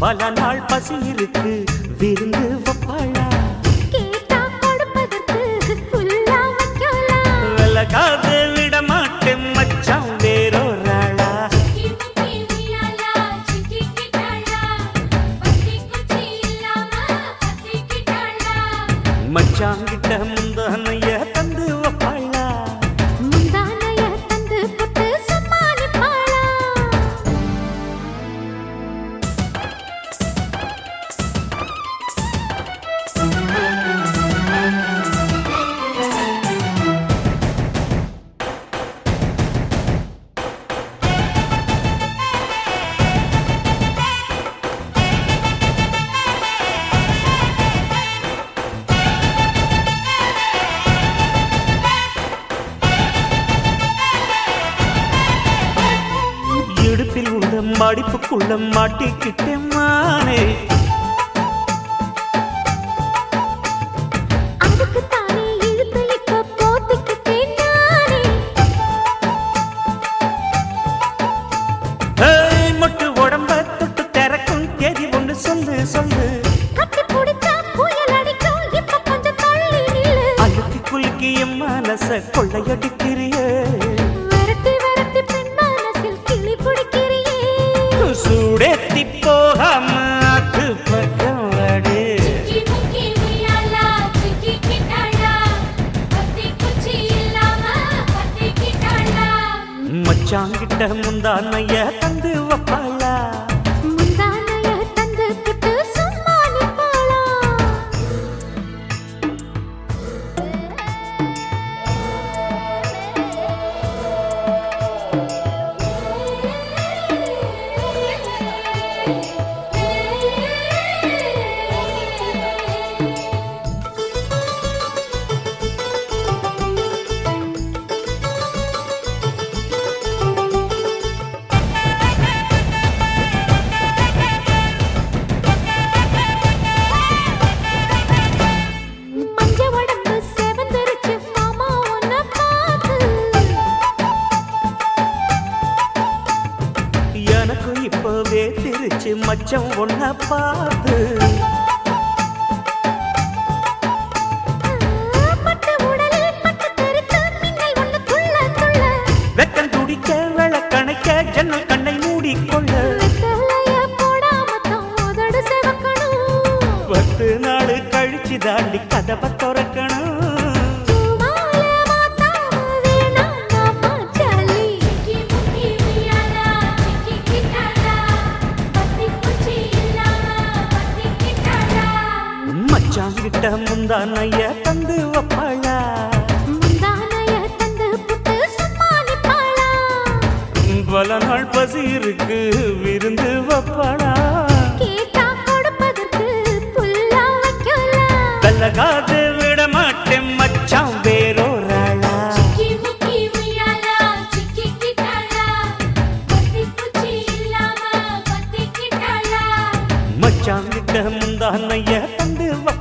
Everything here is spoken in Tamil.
பசி இருக்கு விருந்து வப்பாளா? விலகாது விட மாட்டேன் மச்சான் வேறொராளா? மச்சாங்கிட்ட முந்தானைய இடுப்பில் உள்ள மடிப்புக்குள்ள மாட்டிக்கிட்டேன் மானே தானே இழுத்து இப்ப போத்திக்கிட்டேன் நானே. மச்சாங்கிட்ட முந்தானைய தந்து வப்பாளா இப்பவே திருச்சு மச்சம் ஒன்ன பார்த்து. வெக்கம் துடிக்க விளக்கணைக்க ஜன்னல் கண்ணை மூடிக்கொள்ள. பத்து நாள் கழிச்சு தாண்டி கதவை திறக்கணும். மச்சாங்கிட்ட முந்தானைய தந்து வப்பாளா முந்தானைய தந்து புட்டு சமாளிப்பாளா பல நாள் பசி இருக்கு விருந்து வப்பாளா? கேட்டா கொடுப்பதற்கு புல்லா வைக்கலாம் வெள்ளகாது விட மாட்டேன் மச்சான் வேறொராளா முந்தானைய தந்து வப்பாளா